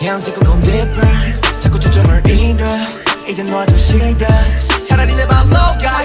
Yeah I'm taking on deeper 자꾸 초점을 잃어 이제 너좀 싫어 차라리 내 맘로 갈